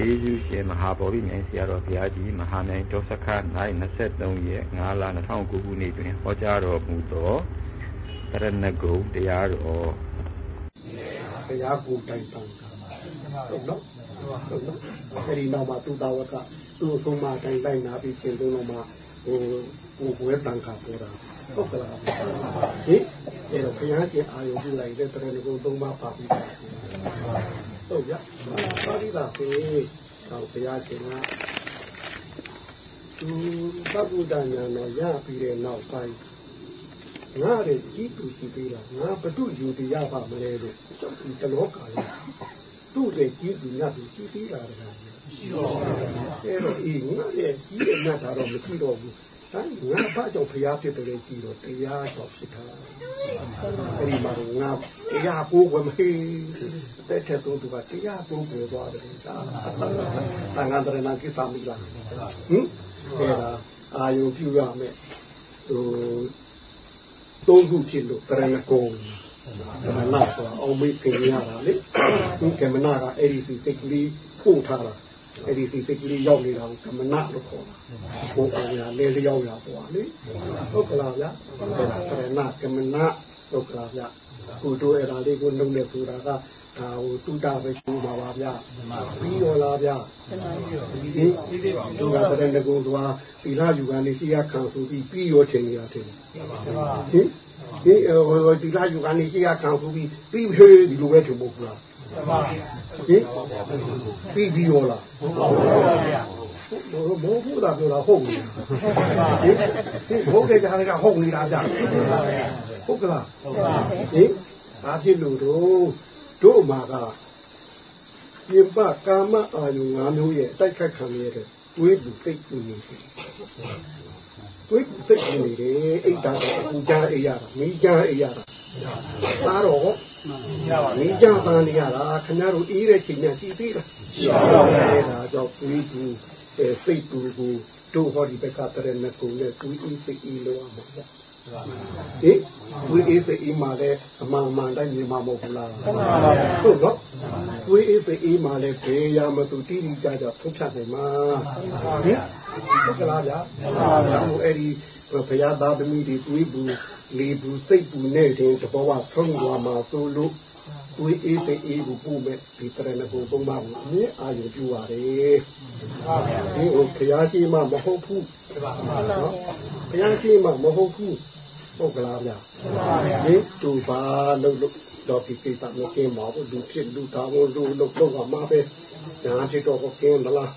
ကျေးဇူးရှင်မဟာဗောဓိမြိုင်ဆရာတော်ဘုရားကြီးမဟာမြိုင်တောစခ၌23ရက်5လ2009ခုနှစ်တွင်ဟောကြားတော်မူသောတရဏဂုံတရားတော်တရားကိုတိုင်တန်ဟုတ်နော်ဟုတ်နော်အဲဒီနောက်မှာသူတော်ဝကသူ့ဆုံးမတိုင်တိုင်းနာပြီးရှင်သုံးလုံးမှာဟိုဟိုဘွယ်တန်ခါပေါ်တာဟုတ်ကလားဟင်အဲ့တော့ဘုရားရှင်အာယုပြုလိုက်တဲ့တရဏဂုံသုံးပါးပါပြီး ဟုတ်ရပါဠိသာပေတော့ဘုရားရှင်ကသူသဗ္ဗုဒ္ဓဉာဏ်တော်ရပြီးတဲ့နောက်ပိုင်းငါရဲ့ကြီးသူရှိသေးလားငါဘု து ယူတရားပါမလဲလို့ဒီတလောကလေးသူ့ရဲ့ကြီးသူညသူရှိသေးလားတကားရှိတော့အဲ့တော့အေးငါရဲ့ကြီးတဲ့ညတာတော့မရှိတော့ဘူး ဟမ်ငါဘာကြောင့်ဖျားဖြစ်တယ်လဲကြည့်တော့တရားတော့ဖြစ်တာအဲ့ဒီမှာငါတရားကိုဝမဟေးတဲ့တဲ့သူကတရားကိုပြောသွားတယ်ဒါတန်ခါတရဏကိစ္စမိလားဟင်အဲ့ဒါအာယုပြုရမယ်ဟိုသုံးခုဖြစ်လို့တရဏဂုံကမနာဆိုအောင်မေးခင်ရတာလေဒီကမနာကအဲ့ဒီစိတ်ကလေးပို့ထားတာ အဲ့ဒီစိတ်ကလေးရောက်နေတာကိုကမနာလို့ခေါ်တာဘုရားရလဲလျောက်ရပေါ့လေဟုတ်ကလားဗျာအဲ့ဒါတရဏကမနာ ဟုတ်ကလားဗျာကိုတို့အဲ့ဒါလေးကိုနှုတ်နေဆိုတာကဒါဟိုတုတပဲရှိပါပါဗျာပြီးရောလားဗျာဒီဒီပါဒုက္ခတဲ့ငကုံသွားသီလယူကနေစီရခံဆိုပြီးပြီးရောချိန်ရတဲ့ဟင်ဒီဟိုသီလယူကနေစီရခံဆိုပြီးပြီးဖြေးဒီလိုပဲထင်မို့ဘူးလားဟင်ပြီးပြီးရောလားဟုတ်ပါဘူးဗျာ ဘောဘူးတာပြောတာဟုတ်ပြီဟင်ဘုရားကြားကဟုတ်နေတာကြာဟုတ်ကလားဟင်အားဖြစ်လို့တော့တို့မှာကပြင်ပကာမအာယု၅မျိုးရဲ့တိုက်ခတ်ခံရတဲ့တွေးသူစိတ်ကူနေတယ်တွေးသူစိတ်ကူနေတယ်အိတ်တာကအကြားအိရတာမိကြားအိရတာသားတော့မိကြားပန်းနေရတာခင်ဗျားတို့အေးတဲ့ချိန်နဲ့ကြည်သေးလားရှိပါဘူးအဲ့ဒါကြောင့်တွေးသူ စိတ်ကူကိုတို့ဟောဒီဘက်ကတရဏဂုံနဲ့တွေးအေးစိတ်အေးလို့ရမှာဗျဟင်ဝိအေးစိတ်အေးမှလည်းအမှန်အမှန်တိုင်းမြင်မှာမဟုတ်ဘူးလားဟုတ်ပါဘူးဟုတ်နော်ဝိအေးစိတ်အေးမှလည်းဘေးရမသူတိတိကျကျဖုတ်ဖြတ်နိုင်မှာဟင်ဟုတ်ကလားဗျာဟုတ်ပါဘူးအဲ့ဒီဘုရားသားသမီးတွေတွေးဘူးလေဘူးစိတ်ဘူးနဲ့တင်တဘောကဆုံးသွားမှာသို့လို့ ဝိအေးစိတ်အေးကိုပို့မဲ့ဒီတရဏဂုံသုံးပါးကိုအမြဲအာရုံပြုရတယ်ဒီဟိုဘုရားရှိမှမဟုတ်ဘူးနော်ဘုရားရှိမှမဟုတ်ဘူးဟုတ်ကလားဗျာဒီတူပါလို့လို့တော့ဒီကိစ္စမကင်းပါဘူးလူဖြစ်လူသားကိုလူလို့လို့ကမှာပဲညာဖြစ်တော့ကိုကင်းမလား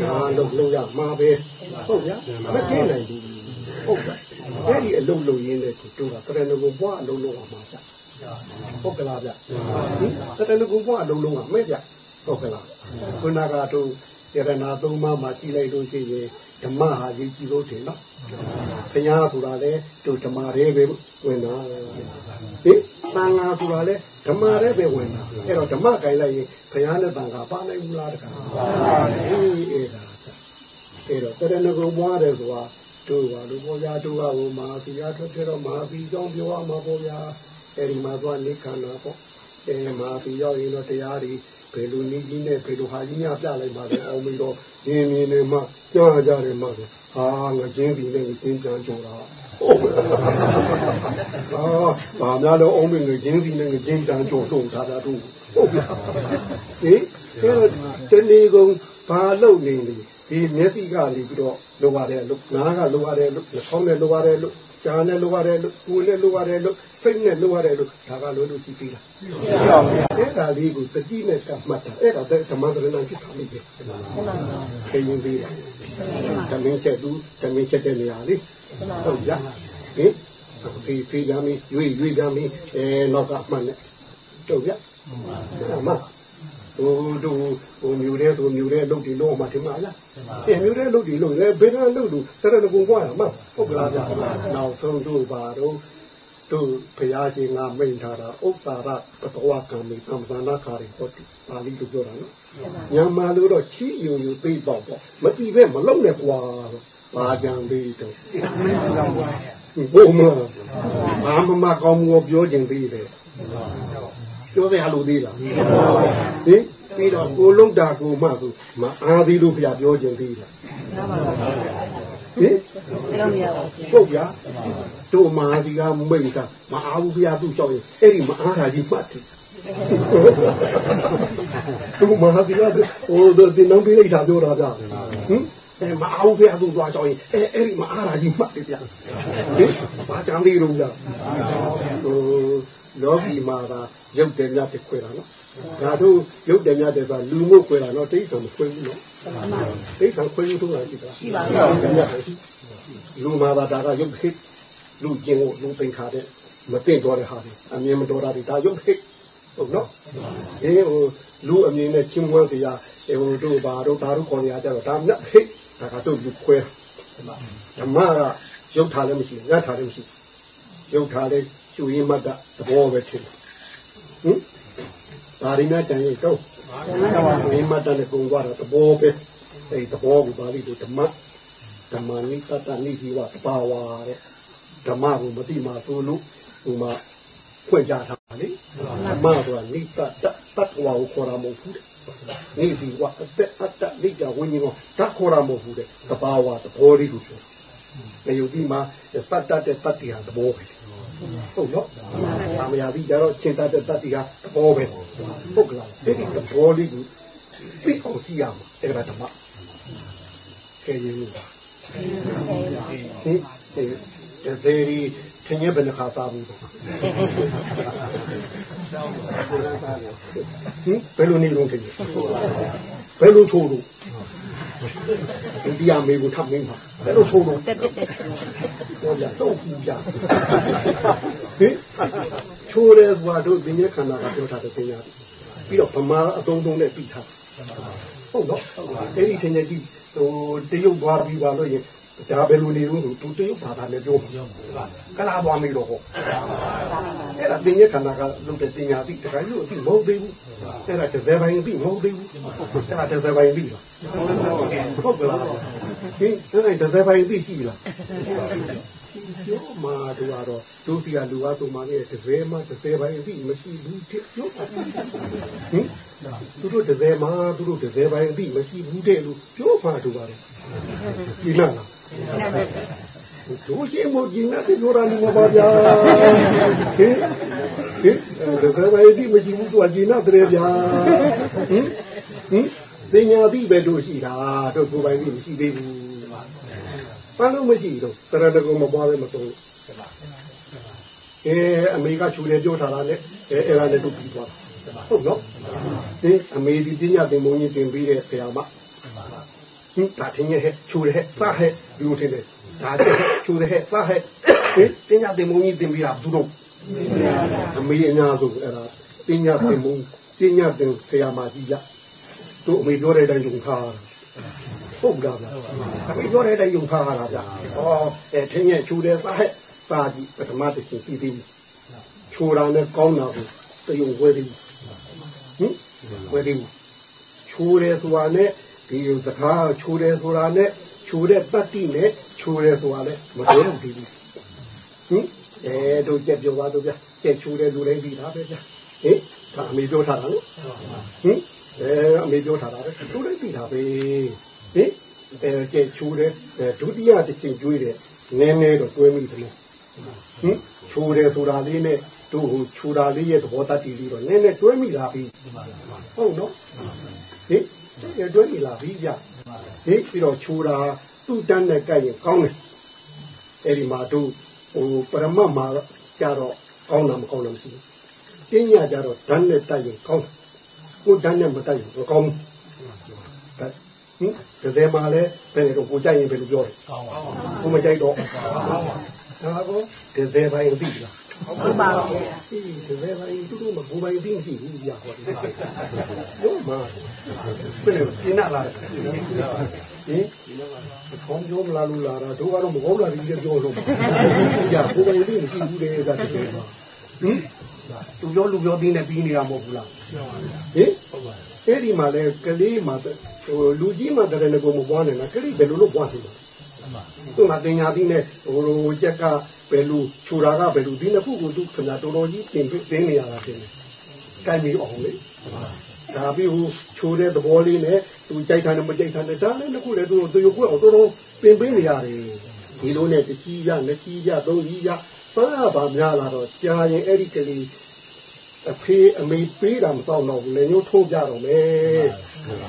ညာလို့လို့ရမှာပဲဟုတ်ဗျာမကင်းနိုင်ဘူးဟုတ်ကဲ့အဲ့ဒီအလုံးလုံးရင်းတဲ့သူတို့ကတရဏဂုံဘွားအလုံးလုံးအောင်မှာဗျာ ဟုတ်ကလားဗျဟင်တရဏဂုံဘွားအလုံးလုံးကမဲ့ဗျဟုတ်ကလားခုနကတော့ယရနာသုံးပါးမှာကြည့်လိုက်လို့ရှိရင်ဓမ္မဟာရေးကြည့်လို့တယ်နော်ဘုရားဆိုတာလေတို့ဓမ္မရဲပဲဝင်တာဟင်သံဃာဆိုတာလေဓမ္မရဲပဲဝင်တာအဲ့တော့ဓမ္မကြိုင်လိုက်ရင်ဘုရားနဲ့သံဃာပါနိုင်ဘူးလားတခါပါဘူးအဲ့ဒါအဲ့တော့တရဏဂုံဘွားတယ်ဆိုတာတို့ပါလို့ဘောရတို့ကဟိုမှာဘုရားထွက်တဲ့တော့မဟာဘီကြောင့်ပြောရမှာပေါ့ဗျာ အဲ့ဒီမှာသွားနေခန္ဓာပေါ့အဲမှာဘီရောက်ရင်တော့တရားတွေဘယ်လိုနည်းကြီးနဲ့ဘယ်လိုဟာကြီးများပြလိုက်ပါလဲအောင်ပြီးတော့ရင်းမြင်နေမှကြားကြတယ်မှဆိုဟာငချင်းပြီးနဲ့ကျင်းကြံကြတာဟာဘာများတော့အောင်မင်းငချင်းပြီးနဲ့ကျင်းကြံကြဆုံးထားတာတို့ဟုတ်ပြီဟင်အဲတနေ့ကုန်ဘာလုပ်နေလဲ ဒီမျက်စိကနေပြီးတော့လိုပါတယ်လို့နားကလိုပါတယ်လို့နှာခေါင်းနဲ့လိုပါတယ်လို့ကြားနဲ့လိုပါတယ်လို့ကိုယ်နဲ့လိုပါတယ်လို့စိတ်နဲ့လိုပါတယ်လို့ဒါကလိုလို့ကြည့်ပြီးလားရှိပါဘူးအဲ့ဒါလေးကိုတတိနဲ့ကမှတ်တာအဲ့ဒါတဲ့ဓမ္မဒရဏဖြစ်တာလေးပဲခေရင်ပြီးတာဓမ္မချက်သူဓမ္မချက်တဲ့နေရာလေးဟုတ်ကြဟင်ဒီဖေးကြမီရွေ့ရွေ့ကြမီအဲနောက်ကမှန်နဲ့တို့ဗျအမှန် ဟိုတို့ဟိုမြူတဲ့ဆိုမြူတဲ့လုပ်ဒီလုံးမှာထင်ပါလားအဲမြူတဲ့လုပ်ဒီလုံးလေဘယ်တော့လုပ်လို့စရတကုံပွားရမှာဟုတ်ကလားဗျနောက်ဆုံးတို့ပါတော့တို့ဘုရားရှင်ကမိန့်ထားတာဥစ္စာရပတဝကံမိသံသနာခါရီဟောတိပါဠိလိုပြောတာနော်ညမာလို့တော့ချီယုံယူသိပေါ့ပေါ့မကြည့်ပဲမလုံနဲ့ကွာပါကြံသေးတော့ဘုံမဘာမှမကောင်းဘူးပြောခြင်းသေးတယ် ပြောရလို့သေးလားဟင်ပြီးတော့ကိုလုံးတာကိုမှဆိုမအားသေးလို့ဘုရားပြောခြင်းသေးတယ်ဟင်အဲ့လိုမရပါဘူးဟုတ်ဗျာတို့မဟာဒီကမိတ်ကမအားဘူးဘုရားသူ့ကြောက်ရင်အဲ့ဒီမအားတာကြီးမှတ်တယ်တို့မဟာဒီကဟိုဒီနံပေးလိုက်တာပြောတာဗျာဟင် အဲမအောင်ဖះသူသွားကြောင်းရင်အဲအဲ့ဒီမအားတာကြီးမှတ်တယ်ဗျာဟင်ဘာကြံသေးလို့ဗျာဟိုလောကီမှာကရုပ်တယ်များတစ်ခွဲတာနော်ဒါတို့ရုပ်တယ်များတဲ့ကလူမှုခွဲတာနော်တိတ်ဆုံးမခွဲဘူးနော်တိတ်ဆုံးခွဲလို့ဆိုတာရှိတာရှိပါဘူးလူမှာပါဒါကရုပ်ခိလူကျင်ကိုလူပင်ခါတဲ့မသိတော့တဲ့ဟာတွေအမြင်မတော်တာတွေဒါရုပ်ခိ ဟုတ်နော်ဒီဟိုလူအမြင်နဲ့ချင်းမွန်းတရားဟိုတို့ဘာတို့ဘာတို့ခေါ်နေရကြတော့ဒါနဲ့ခိဒါကတော့လူခွဲဓမ္မကရုပ်ထားလည်းမရှိငတ်ထားလည်းမရှိရုပ်ထားလည်းကျူရင်းမတ်တာသဘောပဲထင်ဟင်ဒါရင်းနဲ့တန်ရင်တော့ဒီမတ်တဲ့ကုံသွားတာသဘောပဲအဲသဘောကိုပါဠိလိုဓမ္မဓမ္မနိတတနိဒီဝတဘာဝတဲ့ဓမ္မကိုမတိမာဆိုလို့ဟိုမှာဖွင့်ကြတာ လေဓမ္မဆိုတာနိတတတတ္တဝါကိုခေါ်တာမဟုတ်ဘူးနိဒီဝအသက်အတ္တလိကြဝိညာဉ်ကိုဓာတ်ခေါ်တာမဟုတ်ဘူးတဲ့တဘာဝသဘောလေးကိုပြောတယ်ယုတ်ဒီမှာတတ္တတဲ့တတ္တိဟာသဘောပဲဟုတ်နော်။အာမယာပြီးကြတော့စင်တတ်တဲ့တတ်တီကသဘောပဲ။ဟုတ်ကလား။အဲ့ဒီသဘောလေးကိုသိအောင်ကြည့်ရမှာအဲ့ဒါဓမ္မ။ခဲရင်လို့ဟင်ဒီ သေးရီသင်ရဘယ်နှခါစားဘူးဟင်ဘယ်လိုနေလို့ခင်ဘယ်လိုချိုးလို့အိန္ဒိယမေကိုထပ်မင်းပါဘယ်လိုချိုးလို့တက်တက်တက်ဟောကြတော့ဘူးကြဟင်ချိုးရဲဘွားတို့ဒီနေ့ခန္ဓာကပြောထားတဲ့သင်ရတယ်ပြီးတော့ဗမာအတုံးတုံးနဲ့ပြီးထားဟုတ်နော်အဲ့ဒီသင်ရကြီးဟိုတရုတ်သွားပြီးပါလို့ရင် ဒါဘယ်လိုနေလို့သူတရုတ်ဘာသာနဲ့ပြောမှာကလာသွားမိတော့ဟောအဲ့ဒါတင်ရခန္ဓာကလုံးတဲ့တင်ညာတိတခါလို့အတိမဟုတ်သေးဘူးအဲ့ဒါတစ်စဲပိုင်းအတိမဟုတ်သေးဘူးအဲ့ဒါတစ်စဲပိုင်းပြီးလားဟုတ်ကလားဒီအဲ့ဒါတစ်စဲပိုင်းပြီးရှိလား ပြောမှာတို့ကတော့တို့စီကလူကားဆိုမှလည်းတစ်စဲမှတစ်စဲပိုင်းပြီးမရှိဘူးတဲ့ပြောဟင်သူတို့တစ်စဲမှသူတို့တစ်စဲပိုင်းပြီးမရှိဘူးတဲ့လို့ပြောမှာတို့ကတော့ဒီလားတို့ရှိမို့ကျင်းတဲ့ပြောရလို့ပါဗျာဟင်ဟင်ဒါကပဲဒီမရှိဘူးသူအကျင်းတဲ့ဗျာဟင်ဟင်ပညာသိပဲတို့ရှိတာတို့ကိုယ်ပိုင်သိမရှိသေးဘူး ဘာလို့မရှိတော့တရတကုံမပွားပဲမဆုံးအဲအမေကချူလေပြောထားတာနဲ့အဲအဲ့ဒါနဲ့တို့ပြီးသွားဟုတ်နော်ဒီအမေဒီပညာသင်မုံကြီးတင်ပြီးတဲ့ဆရာမဟင်ဒါထင်းရဲ့ချူရဲ့စားရဲ့ဒီလိုထင်တယ်ဒါချူရဲ့စားရဲ့ဟင်ပညာသင်မုံကြီးတင်ပြီးတာဘူးတော့အမေအများဆုံးအဲ့ဒါပညာသင်မုံပညာသင်ဆရာမကြီးရတို့အမေပြောတဲ့အတိုင်းယုံထား ဟုတ်လားဗျအမေပြောတဲ့အတိုင်းယုံထားတာဗျဩအဲထင်းရဲ့ချူတဲ့စားရဲ့စားကြီးပထမတစ်ချိန်ပြီးပြီးချူတာနဲ့ကောင်းတာကိုတယုံဝဲပြီးဟင်ဝဲပြီးချူတယ်ဆိုတာနဲ့ဒီစကားချိုးတယ်ဆိုတာနဲ့ချိုးတဲ့တတ္တိနဲ့ချိုးတယ်ဆိုတာလည်းမတော်ဘူးဒီဟင်အဲတို့ကြက်ပြောပါတော့ဗျကြက်ချိုးတယ်လူတိုင်းပြီးတာပဲဗျဟင်ဒါအမေပြောထားတာလို့ဟင် အဲအမေပြောထားတာပဲလူတိုင်းပြီးတာပဲဟင်အဲကြက်ချိုးတယ်ဒုတိယတစ်ချိန်ကျွေးတယ်နည်းနည်းတော့တွဲမိတယ်လို့ဟင်ချိုးတယ်ဆိုတာလေးနဲ့တို့ဟိုချိုးတာလေးရဲ့သဘောတတ္တိလေးတော့နည်းနည်းတွဲမိလာပြီဟုတ်နော်ဟင်ရတွဲနေလာပြီကြဟိပြီးတော့ချိုးတာသူ့တန်းနဲ့ကြိုက်ရင်ကောင်းတယ်အဲ့ဒီမှာတို့ဟိုပရမတ်မှာကြတော့ကောင်းတာမကောင်းတာမရှိဘူးပညာကြတော့ဓာတ်နဲ့တိုက်ရင်ကောင်းတယ် ကိုဓာတ်နဲ့မတိုက်ရင်မကောင်းဘူးဟင်ဒီထဲမှာလည်းဘယ်လိုကိုကြိုက်ရင်ဘယ်လိုပြောလဲကောင်းပါဘူးကိုမကြိုက်တော့ကောင်းပါဘူးဒါကောဒီထဲပိုင်းသိလားဟုတ်ပါဘူး။ဒီဒီပဲတူတူမဘူပိုင်သိရှိဘူးကြာဟောတယ်။ရောမဘယ်လိုရှင်းလာလဲ။ဟင်ခေါင်းပြောမလာလို့လာတာတို့ကတော့မကောင်းတာကြီးပြောလို့။ကြာဘူပိုင်သိမရှိဘူးတဲ့ကတည်းက။ ဟင်သူပြောလူပြောသိနေပြီးနေတာမဟုတ်ဘူးလား။ဟင်ဟုတ်ပါအဲ့ဒီမှာလဲကလေးမှာဟိုလူကြီးမှာတရဏဂုံမပွားနေတာကလေးဘယ်လိုလုပ်ပွားနေလဲ။သူကတင်ညာပြီးနဲ့ဟိုချက်ကဘယ်လိုခြူတာကဘယ်လိုဒီနှစ်ခုကိုသူခင်ဗျာတော်တော်ကြီးသင်သင်နေရတာတင်တယ်။ကြိုက်ပြီးအောင်လေ။ကဒါပြီးဟိုချိုးတဲ့သဘောလေးနဲ့သူကြိုက်တာနဲ့မကြိုက်တာနဲ့ဒါလည်းတစ်ခုလည်းသူသူရုပ်ကွက်အောင်တော်တော်ပင်ပင်းနေရတယ်ဒီလိုနဲ့တကြီးရနှစ်ကြီးရသုံးကြီးရ ပါပါများလာတော့ကြာရင်အဲ့ဒီကလေးအဖေအမေပေးတာမတော့တော့ဘူးလေညှိုးထိုးကြတော့မယ်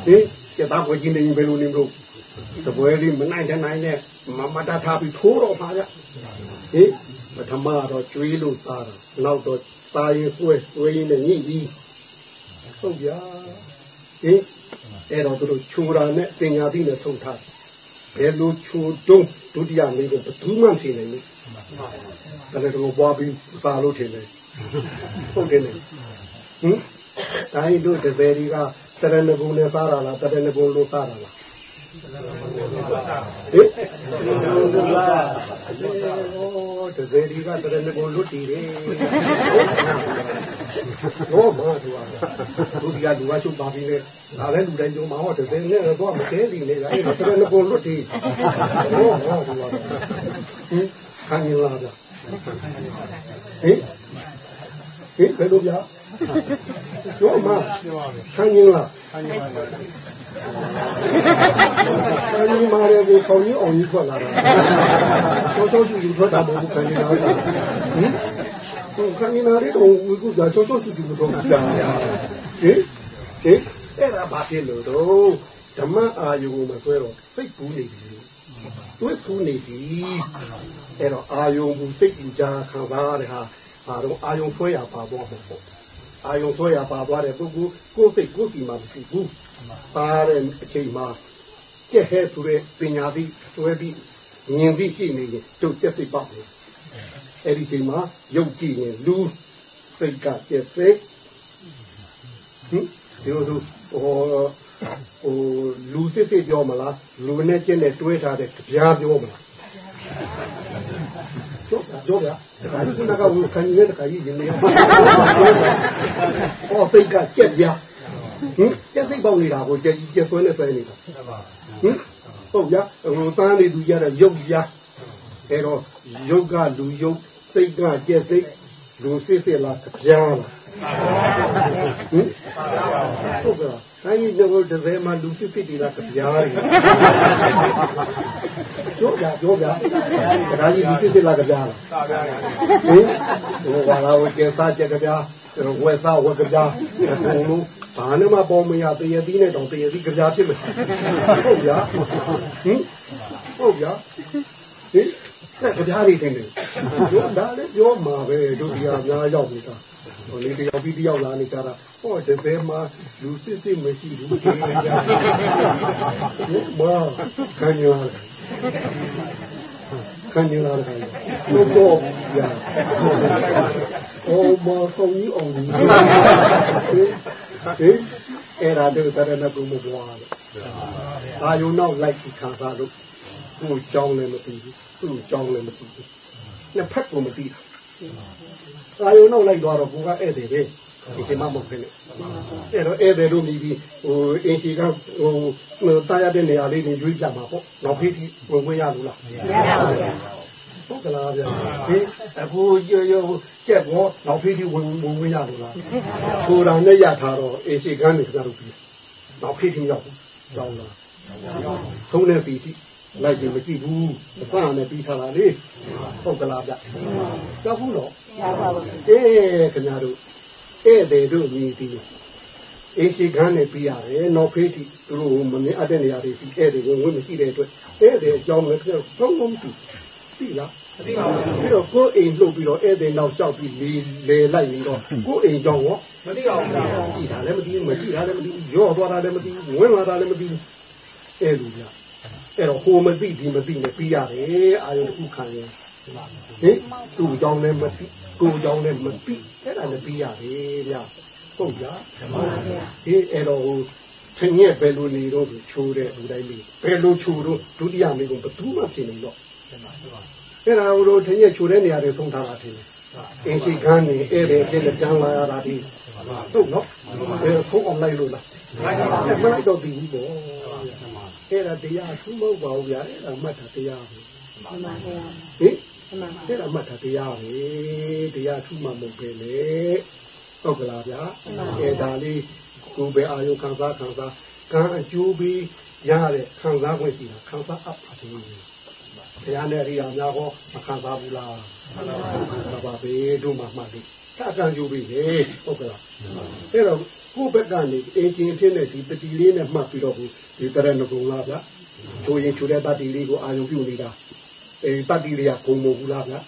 ဟင်ကျတာကိုကြီးနေဘယ်လိုနေလို့တပွဲလေးမနိုင်တဲ့နိုင်နဲ့မမတာထားပြီးထိုးတော့ပါကြဟင်ပထမတော့ကျွေးလို့သားတာနောက်တော့သားရင်ဆွဲဆွဲရင်ညှိပြီးဟုတ်ဗျာဟင်အဲ့တော့သူတို့ခြူတာနဲ့ပညာသိနဲ့ဆုံးထား ဘယ်လိုခြူတုံးဒုတိယမိကဘယ်သူမှမသိနိုင်ဘူးဒါလည်းတော့ပွားပြီးစာလို့ထင်တယ်ဟုတ်တယ်ဟင်တိုင်းတို့တပည့်တွေကတရဏဂုံနဲ့စားတာလားတရဏဂုံလို့စားတာလားဟင်တကယ်ဒီကတရဏဂုံလွတ်တည်တယ် ဘောမသူကသူဒီကလူကချုပ်ပါပြီလေဒါလည်းလူတိုင်းကြုံမှာဟောတကယ်နဲ့တော့မကဲဒီလေအဲ့ဒါတရဏဂုံလွတ်တည်ဘောမသူကဟင်ခံရလားဗျဟင်ဟင်ဘယ်လိုဗျာကျော်မခံရလားခံရပါဘူးခံရမှာလေကိုခေါင်းကြီးအောင်ကြီးထွက်လာတာကျော်ကျော်ကြီးထွက်တာမဟုတ်ဘူးခံရတာဟင် ခံရနာလေးတော့ဝီကူကကျော်ကျော်ကြီးမတော့ကြာဟင်ဟင်အဲ့ဒါဘာဖြစ်လို့တော့ဓမ္မအာယုံမှာဆွဲတော့စိတ်ပူနေပြီတွေးပူနေပြီအဲ့တော့အာယုံဘူးစိတ်ပူကြခံစားရတဲ့ဟာဘာတော့အာယုံဆွဲရပါတော့ပေါ့အာယုံဆွဲရပါသွားတဲ့ပုဂ္ဂိုလ်ကိုယ်စိတ်ကိုယ်စီမှာမရှိဘူးပါတဲ့အချိန်မှာကျက်ဟဲဆိုတဲ့ပညာသိဆွဲပြီးမြင်သိရှိနေရင်ကျုပ်ကျက်စိတ်ပေါ့ အဲ့ဒီချိန်မှာယုတ်ကြည့်ရင်လူစိတ်ကကျက်စိတ်ဟင်ဒီလိုဆိုဟိုဟိုလူစစ်စစ်ပြောမလားလူနဲ့ကျက်နဲ့တွဲထားတဲ့ကြပြားပြောမလားကျော်ကျော်ဗျာဒါကခုနကဝခံရတဲ့ခါကြီးနေရဟောစိတ်ကကြက်ပြားဟင်ကြက်စိတ်ပေါက်နေတာကိုကြက်ကြီးကြက်ဆွဲနဲ့ဆွဲနေတာဟင်ဟုတ်ဗျာဟိုတန်းနေသူကြတဲ့ရုပ်ပြား အဲတော့ရုပ်ကလူရုပ်စိတ်ကကြက်စိတ်လူစစ်စစ်လားကြပြားလားဟင်ဟုတ်ကဲ့တိုင်းကြီးတော့တစ်စဲမှာလူစစ်စစ်တွေလားကြပြားတွေပြောကြပြောကြဒါကြီးလူစစ်စစ်လားကြပြားလားဟင်ဟိုဘာလာဝကျစားကြကြပြားဝယ်စားဝယ်ကြပြားအကုန်လုံးဘာနဲ့မှပေါ်မရတရသီးနဲ့တောင်တရသီးကြပြားဖြစ်မယ်ဟုတ်ဗျာဟင်ဟုတ်ဗျာဟင် တဲ့ကြပြားတွေတင်တယ်ပြောဒါလည်းပြောမှာပဲတို့ဒီအများရောက်နေတာဟိုလေတယောက်ပြီးတယောက်လာနေကြတာဟောတပည့်မှာလူစစ်စစ်မရှိဘူးဒီကကြဘာခံရခံရလာတယ်တော့တော့ရအော်မဆုံးကြီးအောင်ကြီးဟင်အဲ့ဒါတို့တရဏဘုံမဘွားလို့အာယုံနောက်လိုက်ပြီးခံစားလို့ သူ့ကြောင်းလည်းမသိဘူးသူ့ကြောင်းလည်းမသိဘူးနှစ်ဖက်ကိုမသိဘူးအာယုံနောက်လိုက်သွားတော့ကိုကဧည့်သည်ပဲဒီချိန်မှမဟုတ်ဘူးအဲ့တော့ဧည့်သည်တို့မြည်ပြီးဟိုအင်ဂျီကဟိုတာရတဲ့နေရာလေးတွေရွေးကြမှာပေါ့နောက်ဖေးကြီးဝင်ခွင့်ရလို့လားမရပါဘူးဟုတ်ကလားဗျာဒီအခုရရကြက်ဘောနောက်ဖေးကြီးဝင်ဝင်ခွင့်ရလို့လားကိုယ်တော်နဲ့ရထားတော့အင်ဂျီကန်းနေကြတော့ပြီးနောက်ဖေးကြီးရောက်ကြောင်းလားသုံးနေပြီ လိုက်ကြည့်မကြည့်ဘူးအစနဲ့ပြီးထားတာလေဟုတ်ကလားဗျကြောက်ဘူးတော့ရပါဘူးအေးခင်ဗျားတို့ဧည့်သည်တို့မြည်ပြီးအင်းရှိခန်းနဲ့ပြရတယ်နောက်ဖေးတိသူတို့မမြင်အပ်တဲ့နေရာတွေရှိဧည့်သည်ဝင်ဝင်မရှိတဲ့အတွက်ဧည့်သည်အကြောင်းလည်းပြောင်းလုံးလုံးသိသိလားမသိပါဘူးပြီးတော့ကိုယ်အိမ်လှုပ်ပြီးတော့ဧည့်သည်နောက်လျှောက်ပြီးလေလေလိုက်ပြီးတော့ကိုယ်အိမ်ကြောင်းရောမသိပါဘူးကြည့်တာလည်းမသိဘူးမကြည့်တာလည်းမသိဘူးရောသွားတာလည်းမသိဘူးဝင်လာတာလည်းမသိဘူးအဲ့လိုဗျ အဲ့တော့ဟိုမသိဒီမသိနဲ့ပြီးရတယ်အာယုဥခံရင်ဟင်သူ့ကြောင်းလည်းမသိကိုယ်ကြောင်းလည်းမသိအဲ့ဒါလည်းပြီးရတယ်ဗျဟုတ်ကြဟေးအဲ့တော့ဟိုသင်ရဲ့ဘယ်လိုနေတော့ချိုးတဲ့လူတိုင်းလေးဘယ်လိုချိုးတော့ဒုတိယမိကုံဘယ်သူမှဖြစ်နေတော့အဲ့ဒါဟိုလိုသင်ရဲ့ချိုးတဲ့နေရာတွေသုံးထားတာထင်တယ် အင်းရှိကန်းနေအဲ့ဒီဖြစ်တဲ့ကြမ်းလာရတာဒီဟုတ်နော်အဲဖုန်းအောင်လိုက်လို့လားမလိုက်တော့ပြီပေါ့အဲ့ဒါတရားသူမဟုတ်ပါဘူးဗျာအဲ့ဒါမှတ်တာတရားပဲမှန်ပါဗျာဟင်မှန်ပါအဲ့ဒါမှတ်တာတရားပဲတရားသူမှမဟုတ်ပဲလေဟဟုတ်ကလားဗျာအဲဒါလေးကိုယ်ပဲအာယုခံစားခံစားကံအကျိုးပြီးရတဲ့ခံစား권ရှိတာခံစားအပ်ပါတယ် ဘုရားနဲ့အရိယာများဟောမခံစားဘူးလားမှန်ပါပဲတို့မှမှတ်တယ်အကံကျိုးပြီးလေဟုတ်ကလားအဲ့တော့ကိုယ့်ဘက်ကနေအင်ဂျင်ဖြစ်တဲ့ဒီတတိလေးနဲ့မှတ်ပြီးတော့ဒီတရဏဂုံလားဗျာချိုးရင်ချိုးတဲ့တတိလေးကိုအာယုပြုနေတာအဲတတိလေးကဂုံမဟုတ်ဘူးလားဗျာ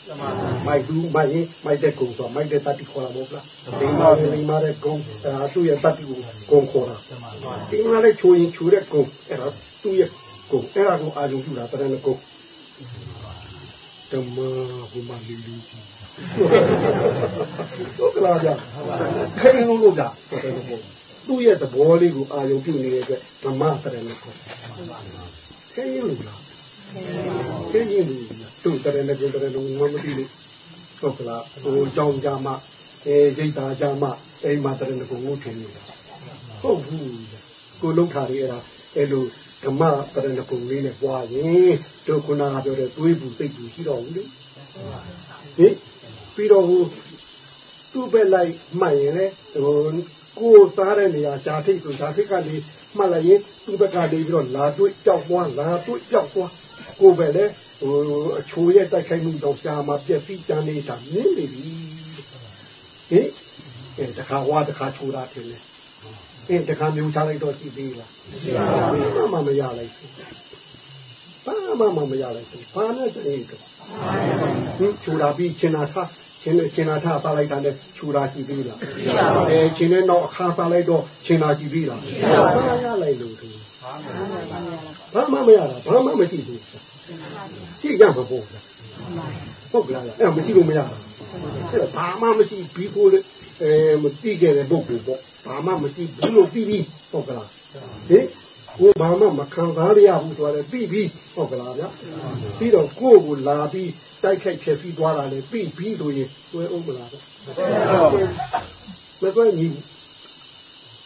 မိုက်သူမိုက်ရင်မိုက်တဲ့ဂုံဆိုမိုက်တဲ့တတိခေါ်တာမဟုတ်လားဒီမှာဒီမှာတဲ့ဂုံအဲသူ့ရဲ့တတိကိုဂုံခေါ်တာဒီမှာလည်းချိုးရင်ချိုးတဲ့ဂုံအဲဒါသူ့ရဲ့ဂုံအဲဒါကိုအာယုပြုတာတရဏဂုံ ဓမ္မဘုမလီလီဟုတ်ကလားဗျာခိုင်းလို့လို့ဗျာသူ့ရဲ့သဘောလေးကိုအာယုပြုနေတဲ့အတွက်ဓမ္မတရဏဂုံခိုင်းလို့လားခိုင်းရင်သူ့တရဏဂုံတရဏဂုံမမသိလို့ဟုတ်ကလားဟိုကြောင်းကြမှာအဲရိတ်တာကြမှာအိမ်မှာတရဏဂုံကိုထင်နေတာဟုတ်ဘူးကိုလုံးထားရအဲ့ဒါအဲ့လို ဓမ္မတရဏဂုံလေးနဲ့ပွားရင်တို့ခုနကပြောတဲ့သွေးဘူးစိတ်ဘူးရှိတော့ဘူးလေဟင်ပြီးတော့ဟိုသူ့ဘက်လိုက်မှတ်ရင်လေဟိုကိုစားတဲ့နေရာရှားထိတ်ဆိုရှားထိတ်ကနေမှတ်လိုက်ရင်သူ့ဘက်ကနေပြီးတော့လာတွေ့ကြောက်သွားလာတွေ့ကြောက်သွားကိုပဲလေဟိုအချိုးရဲ့တိုက်ခိုက်မှုတော့ရှားမှာပြက်စီးကြမ်းနေတာနင်းနေပြီဟင်အဲတခါဝါတခါချိုးတာထင်တယ် အင်းတခါမျိုးချလိုက်တော့ကြည့်သေးလားမရှိပါဘူးဘာမှမရလိုက်ဘူးဘာမှမရလိုက်ဘူးဘာနဲ့တည်းတော့ဟင်ချူလာပြီးချင်တာထားချင်းနဲ့ချင်းနာထားပါလိုက်တာနဲ့ချူတာရှိသေးလားမရှိပါဘူးအဲချင်းနဲ့တော့အခါပါလိုက်တော့ချင်းနာရှိသေးလားမရှိပါဘူးဘာရလိုက်လို့သူဘာမှမရတာဘာမှမရှိဘူး ကြည့်ရမှာပေါ့ဟုတ်ကလားအဲ့မရှိလို့မရဘူးအဲ့ဘာမှမရှိပြီးကိုလေအဲမတိခဲ့တဲ့ပုဂ္ဂိုလ်ပေါ့ဘာမှမရှိဘူးလို့ပြီးပြီးဟုတ်ကလားဟင်ကိုဘာမှမခံစားရဘူးဆိုတော့ပြီးပြီးဟုတ်ကလားဗျာပြီးတော့ကိုယ့်ကိုလာပြီးတိုက်ခိုက်ဖြစ်ပြီးသွားတာလေပြီးပြီးဆိုရင်တွဲအောင်မလားဗျာမတွဲညီ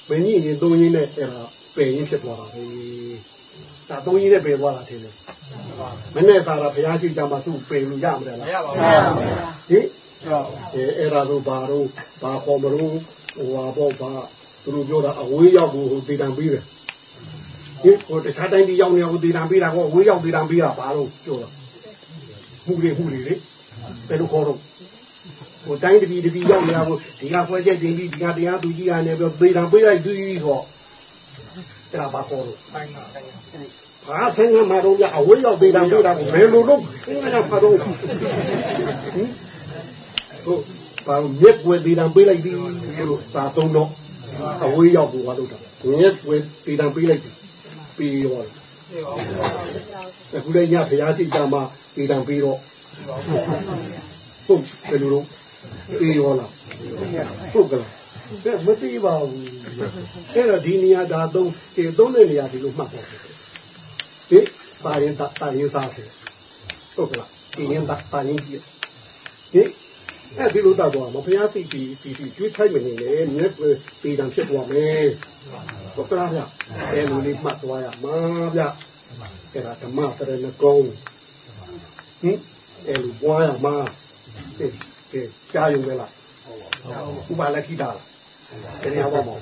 မင်းကြီးရင်သုံးရင်းနဲ့အဲ့ဒါပယ်ရင်းဖြစ်သွားတာပဲ ဒါသုံးရင်းနဲ့ပယ်သွားတာထင်တယ်မနဲ့သာတာဘုရားရှိခိုးမှာသူ့ပယ်လို့ရမှာလားမရပါဘူးဟင်အဲအဲ့ဒါတော့ဘာတော့ဘာခေါ်မလို့ဟိုဟာပေါ့ဘာသူတို့ပြောတာအဝေးရောက်ကိုဟိုဒေတံပေးတယ်ဟင်ဟိုတခြားတိုင်းပြည်ရောက်နေဟိုဒေတံပေးတာကောဝေးရောက်ဒေတံပေးတာဘာလို့ပြောတာမှုတွေမှုတွေလေဘယ်လိုခေါ်တော့ဟိုတိုင်းတပြည်တပြည်ရောက်နေတာကိုဒီကဖွဲချက်တင်ပြီးဒီကတရားသူကြီးကနေပြီးဒေတံပေးလိုက်ပြီးတော့ အဲ့ဒါဘာခေါ်တော့ဘာဆင်းရဲမှာတော့အဝေးရောက်ဒေတံပေးတာကိုဘယ်လိုလုပ်ဆင်းရဲမှာတော့ဟင်ဟုတ်ဘာမြက်ွယ်ဒေတံပေးလိုက်ပြီးလို့သာသုံးတော့အဝေးရောက်ဘူးဘာလို့တာမြက်ွယ်ဒေတံပေးလိုက်ပြီးရောအခုလည်းညဘုရားရှိခိုးမှာဒေတံပေးတော့ဟုတ်ဘယ်လိုလုပ်ပြီးရောလားဟုတ်ကလား တဲ့မသိပါဘူးအဲ့တော့ဒီနေရာဒါသုံးဒီသုံးတဲ့နေရာဒီလိုမှတ်ပါဟိပါရင်တာတာရင်စားတယ်ဟုတ်ကလားဒီရင်တာတာရင်ကြည့်ဟိအဲ့ဒီလိုတော့မဘုရားသိပြီးပြီးပြီးကျွေးထိုက်မနေနဲ့မြက်ပြည်တံဖြစ်သွားမယ်ဟုတ်ကလားဗျအဲ့လိုလေးမှတ်သွားရမှာဗျအဲ့ဒါဓမ္မတရဏဂုံဟင်အဲ့လိုပွားရမှာကဲကြားရုံပဲလားဥပါလက်ခိတာလား တကယ်ပါမော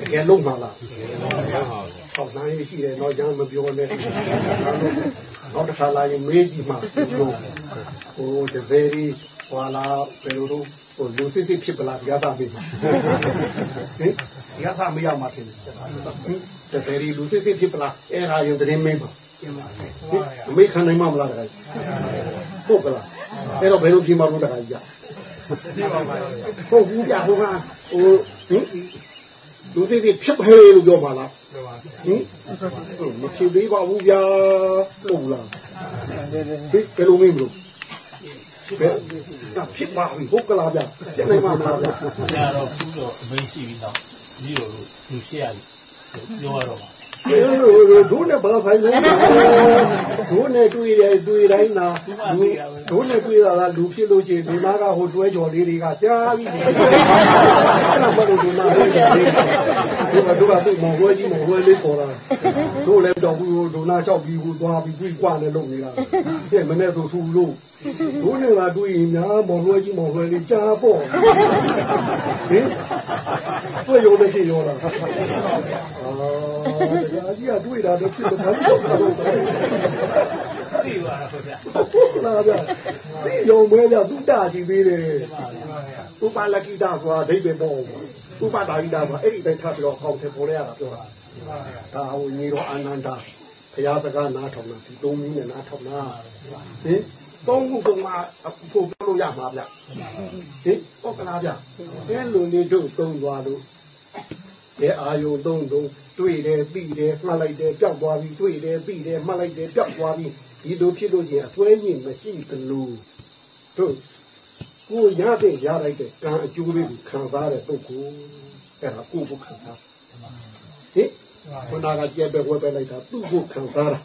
တကယ်လုံးမှာလားဟောနိုင်ရှိတယ်တော့ကျမ်းမပြောနဲ့တော့တစ်ခါလာရင်မေးကြည့်မှာဟိုတပည့်ကြီးဟွာလာဘယ်လိုလို့ဟိုလူစစ်စစ်ဖြစ်ပလားတရားသားမေးဟင်တရားသားမေးရမှာတင်တပည့်ကြီးလူစစ်စစ်ဖြစ်ပလားအဲ့ဒါရင်တရင်မေးပါအမေခံနိုင်မှာမလားတခါဟုတ်ကလားအဲ့တော့ဘယ်လိုပြင်မှာလို့တခါကြီးဟုတ်ဘူးပြဟိုကဟို ဟင်လူစစ်စစ်ဖြစ်ဟဲလို့ပြောပါလားဟင်မဖြစ်သေးပါဘူးဗျာလို့လားဒီဘယ်လိုမင်းလို့ဘယ်ဖြစ်ပါဘူးဟုတ်ကလားဗျဖြစ်နိုင်မှာမလားဗျဆရာတော်ဘုရားအမင်းရှိပြီးတော့ဒီလိုလူရှေ့ရပြောရတော့ ဒုနဲ့ဘာဆိုင်လဲဒုနဲ့တွေ့ရတွေ့တိုင်းသာဒုနဲ့တွေ့တာကလူဖြစ်လို့ရှိရင်ဒီမှာကဟိုတွဲကြော်လေးတွေကရှားပြီးအဲ့ဒါမလို့ဒီမှာဒီကဒုကသူ့မော်ဝဲကြီးမော်ဝဲလေးပေါ်လာတို့လည်းတော့ဘူးဒုနာလျှောက်ပြီးဘူးသွားပြီးတွေ့ကွာလည်းလုပ်နေတာတဲ့မနဲ့ဆိုသူ့လို့ဒုနဲ့ကတွေ့ရင်များမော်ဝဲကြီးမော်ဝဲလေးကြားပေါ့ဟင်တွေ့ရုံနဲ့ကြည့်ရောလားအော် တရားကြီးကတွေ့တာတော့ဖြစ်မှာတော့တော့သိပါလားခင်ဗျာဟုတ်လားဗျာသိရုံပဲဗျာသူတာကြည့်သေးတယ်ဥပလကိတာဆိုတာဒိဗ္ဗေပေါ့ဥပဒါဟိတာဆိုတာအဲ့ဒီတိုင်းထားပြီးတော့ဟောင်းတယ်ပေါ်ရတာပြောတာဒါဟိုညီတော်အာနန္ဒာဘုရားစကားနားထောင်တာဒီသုံးမျိုးနဲ့နားထောင်တာဟင်သုံးခုကမှအခုပြောလို့ရမှာဗျဟင်ဟုတ်ကလားဗျအဲလိုလေးတို့သုံးသွားလို့ အဲအာယုံသုံးသုံးတွေ့တယ်ပြီးတယ်မှတ်လိုက်တယ်ပျောက်သွားပြီတွေ့တယ်ပြီးတယ်မှတ်လိုက်တယ်ပျောက်သွားပြီဒီလိုဖြစ်လို့ချင်းအစွဲညင်မရှိသလိုတို့ကိုရတဲ့ရလိုက်တဲ့ကံအကျိုးလေးကိုခံစားတဲ့ပုဂ္ဂိုလ်အဲ့ဒါကိုယ်ကိုခံစားဟင်ခုနကကြက်ပဲဝက်ပဲလိုက်တာသူ့ကိုခံစားတာ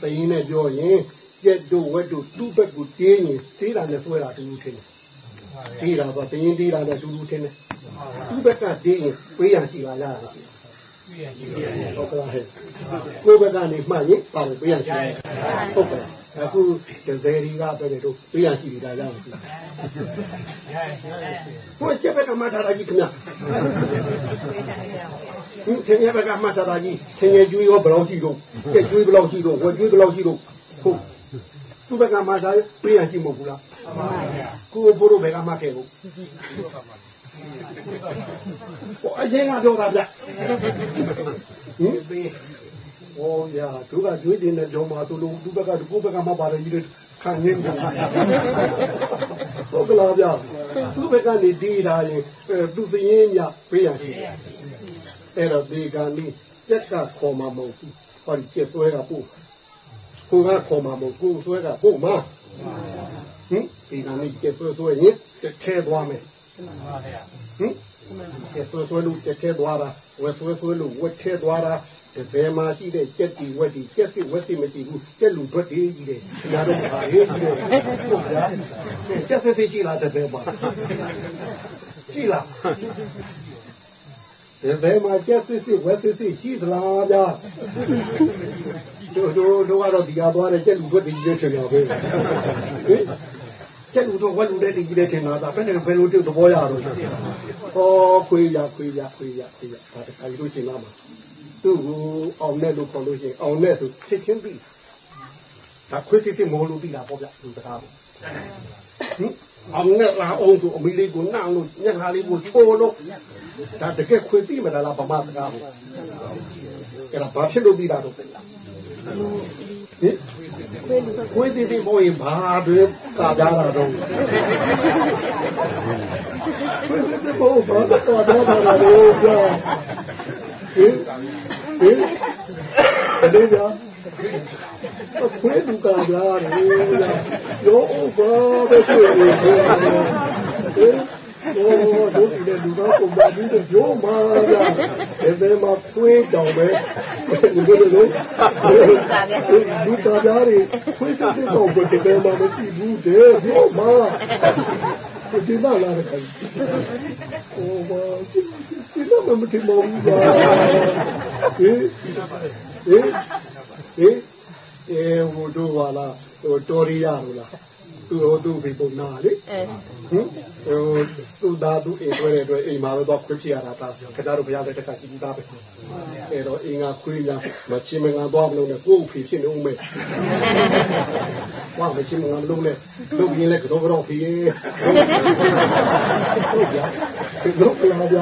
တရင်နဲ့ပြောရင်ကြက်တို့ဝက်တို့သူ့ဘက်ကိုတင်းရင်သေးတာနဲ့ဆွဲတာတူတူထင်တယ် တေးတာတော့တရင်တေးတာနဲ့တူတူထင်တယ်သူ့ဘက်ကတင်းရင်ပြေးရရှိပါလားဟုတ်ကဲ့ဟဲ့ကိုယ်ဘက်ကနေမှတ်ရင်ပါလို့ပြေးရရှိဟုတ်ကဲ့အခုဒဇယ်ရီကပဲတို့ပြေးရရှိနေတာရအောင်ကိုယ်ချက်ဘက်ကမှတ်ထားတာကြီးခင်ဗျဟင်ခင်ဗျဘက်ကမှတ်ထားတာကြီးခင်ဗျကျွေးရောဘယ်လောက်ရှိတော့ကြက်ကျွေးဘယ်လောက်ရှိတော့ဝက်ကျွေးဘယ်လောက်ရှိတော့ဟုတ် သူ့ဘက်ကမှတ်ထားပြေးရရှိမဟုတ်ဘူးလားကိုယ်ဘိုးတို့ဘက်ကမှတ်ခဲ့ဘူးဟိုအရင်ကပြောတာဗျဟင်ဟောရသူကကျွေးတင်တဲ့ကြောမှာသူလုံးသူ့ဘက်ကကိုယ့်ဘက်ကမှပါတယ်ကြီးတယ်ခံနေတယ်ဟုတ်ကလားဗျသူ့ဘက်ကနေဒီတာရင်သူသရင်မြပေးရရှိအဲ့တော့ဒီကနေ့စက်ကခေါ်မှာမဟုတ်ဘူးဟောဒီကျက်ဆွဲကပို့ ကိုကခေါ်မှာမဟုတ်ကိုဆွဲကပို့မှာဟင်ဒီကနေ့ကျက်ဆွဲဆွဲရင်ထဲသွားမယ်ဟင်ကျက်ဆွဲဆွဲလို့ကျက်ထဲသွားတာဝက်ဆွဲဆွဲလို့ဝက်ထဲသွားတာဘယ်မှာရှိတဲ့ကြက်တီဝက်တီကြက်စီဝက်စီမရှိဘူးကြက်လူဘက်သေးကြီးတယ်ခင်ဗျားတို့ပါရေးကြီးတယ်ဟုတ်ဗျာကြက်စစ်စစ်ရှိလားတဲ့မှာရှိလား ဘယ်မှာကြက်စစ်စစ်ဝက်စစ်စစ်ရှိသလားဗျာတို့တို့တို့ကတော့ဒီဟာသွားတယ်ကြက်လူဘက်သေးကြီးတယ်ခင်ဗျာပဲဟင်ကျက်လူတော့ဝက်လူတဲ့တည်ကြီးတဲ့ထင်တာဒါဘယ်နဲ့ဘယ်လိုတူသဘောရတော့ဟောခွေးရခွေးရခွေးရခွေးရဒါတခါလို့ရှင်းလာမှာသူ့ကိုအောင်နဲ့လို့ခေါ်လို့ရှိရင်အောင်နဲ့ဆိုဖြစ်ချင်းပြီဒါခွေးစစ်စစ်မဟုတ်လို့ပြီလားပေါ့ဗျသူတကားဟင် အောင်နဲ့လာအောင်ဆိုအမီလေးကိုနားလို့ညက်ဟာလေးကိုချိုးလို့ဒါတကယ်ခွေးသိမလားဗမာတကားဟုတ်အဲ့ဒါဘာဖြစ်လို့ပြီလားတော့ဟင်ခွေးသေးသေးမို့ရင်ဘာတွေကာကြတာတော့ခွေးသေးသေးမို့ဘာတော့တော့တာတော့ကြာဟင်ဟင်တည်းကြာ ခွေးလူကလာတယ်ရောဥပါပဲခွေးလူကဘောတို့ဒီလူကပုံပါပြီးတော့ရောမာတာဒါပေမဲ့ခွေးတောင်ပဲဒီလိုလိုလူကလာလူကလာတွေခွေးတဲ့တော့ဘယ်တကယ်မှမရှိဘူးတဲ့ရောမာဒီနာလာတယ်ဟိုဘာဒီနာမမတင်မဘူးလားဟေးဟေး ဟေးအဲဟိုတို့ပါလားဟိုတော်ရီရလို့လားသူ့ဟိုသူ့ဖေပုံနာလေဟင်ဟိုသူ့သားသူ့အိမ်တွဲတဲ့အတွက်အိမ်မှာတော့ခွေးပြရတာဒါခကြတော့ဘုရားလက်ထက်ကကြည့်သားပဲအဲတော့အိမ်ကခွေးရမချင်းမငါတော့မလို့နဲ့ကိုယ့်ဖေဖြစ်နေဦးမယ်ဘာမချင်းမငါမလို့နဲ့လုပ်ရင်းလဲကတော့တော့ဖေးဟုတ်ကြတော့ကလာကြ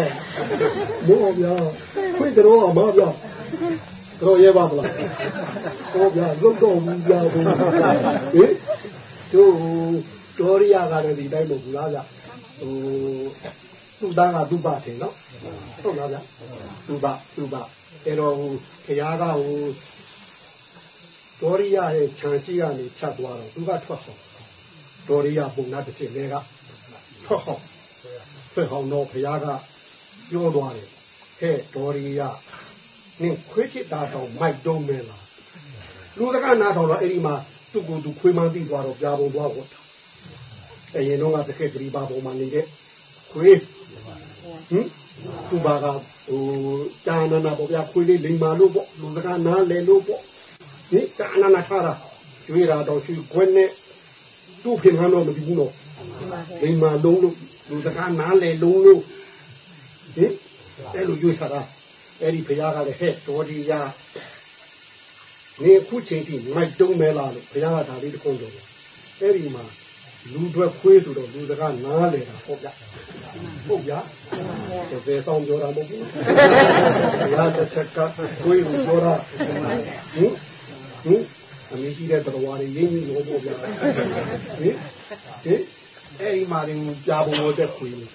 ဘောဗျာခွေးတော့အမဗျာ တော့ရဲပါမလားဟောဗျာလွတ်တော့ဘူးဗျာဟင်တို့ဒေါရိယကလည်းဒီတိုင်းမဟုတ်ဘူးလားဗျဟိုသူ့သားကသူ့ပါတင်နော်ဟုတ်လားဗျသူ့ပါသူ့ပါအဲတော့ဟိုခရားကဟိုဒေါရိယရဲ့ခြံရှိကနေဖြတ်သွားတော့သူကထွက်ဆောင်ဒေါရိယပုံနာတစ်ချက်လေးကထွက်ဆောင်ထွက်ဆောင်တော့ခရားကပြောသွားတယ်ဟဲ့ဒေါရိယ နင်ခွေးဖြစ်တာတော့မိုက်တုံးမဲလားလူတကနားထောင်တော့အဲ့ဒီမှာသူ့ကိုယ်သူခွေးမှန်းသိသွားတော့ပြာပုံသွားပေါ့အရင်တော့ကတကယ်ကြိပါပုံမှနေတဲ့ခွေးဟင်သူဘာကဟိုကြာနာနာပေါ့ဗျာခွေးလေးလိမ်မာလို့ပေါ့လူတကနားလဲလို့ပေါ့ဟင်ကြာနာနာထားတာကျွေးတာတော့ရွှေခွဲနဲ့သူ့ပြင်ဟန်တော့မပြီးဘူးတော့လိမ်မာလုံးလို့လူတကနားလဲလုံးလို့ဟင်အဲ့လိုကျွေးထားတာ အဲ့ဒီဖရားကလည်းဟဲ့တော်ဒီရနေခုချိန်ထိမိုက်တုံးမဲလားလို့ဘုရားကဒါလေးတခုံးတယ်အဲ့ဒီမှာလူတွေခွေးဆိုတော့လူတကနားလေတာဟုတ်ဗျဟုတ်ဗျတကယ်ဆောင်ပြောတာမဟုတ်ဘူးဘုရားတစ်ချက်ကခွေးကိုပြောတာဟင်ဟင်အမေကြီးတဲ့တော်ဝါတွေရင်းကြီးလို့ပေါ့ဗျာဟင်ဟင်အဲ့ဒီမှာရင်ကြားဖို့တဲ့ခွေးလို့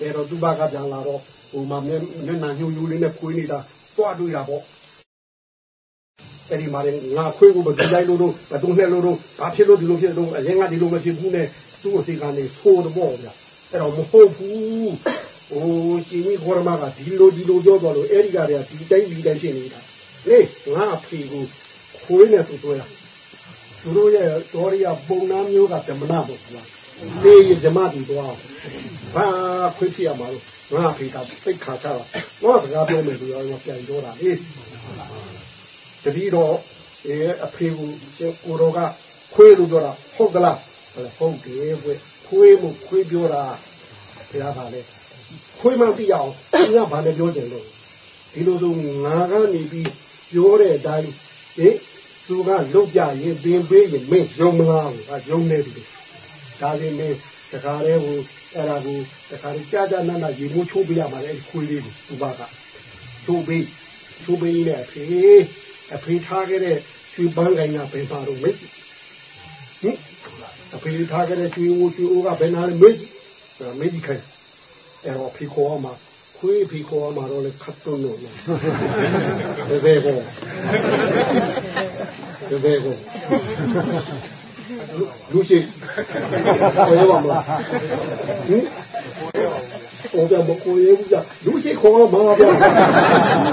အဲ့တော့သူ့ဘကပြန်လာတော့ ဟိုမှာမျက်မျက်နှာညှို့ညှို့လေးနဲ့ခွေးနေတာသွားတွေ့တာပေါ့အဲ့ဒီမှာငါခွေးကိုဘယ်လိုလိုက်လို့တော့ဘယ်သူနဲ့လို့တော့ဘာဖြစ်လို့ဒီလိုဖြစ်တော့အရင်ကဒီလိုမဖြစ်ဘူးနဲ့သူ့အစီကနေဆိုးတော့ဗျာအဲ့တော့မဟုတ်ဘူးဟိုရှင်ကြီးခေါ်ရမကဒီလိုဒီလိုပြောတော့လို့အဲ့ဒီကတည်းကဒီတိုင်းဒီတိုင်းဖြစ်နေတာလေငါအဖေကိုခွေးနဲ့သူ့ဆွဲတာသူတို့ရဲ့တော်ရီယာပုံနာမျိုးကဓမ္မနာပေါ့ဗျာ လေရဓမ္မတူတော့ဘာခွေးဖြစ်ရမှာလို့ငါအဖေကသိခါချတာငါစကားပြောမယ်ဆိုတော့ပြန်ပြောတာဟေးတတိတော့အဲအဖေကိုကိုတော်ကခွေးလို့ပြောတာဟုတ်ကလားဟုတ်တယ်ဘွဲခွေးမှုခွေးပြောတာဘုရားကလည်းခွေးမှသိအောင်ငါဘာနဲ့ပြောကြလို့ဒီလိုဆိုငါကနေပြီးပြောတဲ့အတိုင်းဟင်သူကလုတ်ပြရင်ပင်ပေးရင်မင်းယုံမလားဟာယုံနေပြီ ဒါလေးမင်းတခါတည်းဟိုအဲ့ဒါကိုတခါတည်းကြာကြာနာနာရေမိုးချိုးပေးရမှာလေခွေးလေးကိုသူကချိုးပေးချိုးပေးနေအဖေအဖေထားခဲ့တဲ့ရွှေပန်းကိုင်ကဘယ်ပါတော့မေ့ဟင်အဖေထားခဲ့တဲ့ရွှေဦးရွှေဦးကဘယ်နာလဲမေ့မေ့ဒီခိုင်အဲ့တော့ဖေခေါ်မှာခွေးဖေခေါ်မှာတော့လေခတ်တုံးလို့ဘယ်ဘယ်ကောဘယ်ဘယ်ကော လူရှိဘယ်ပါမလားဟင်ဟိုတော့မကိုရဘူးကြလူရှိခေါ်မှာဗျာ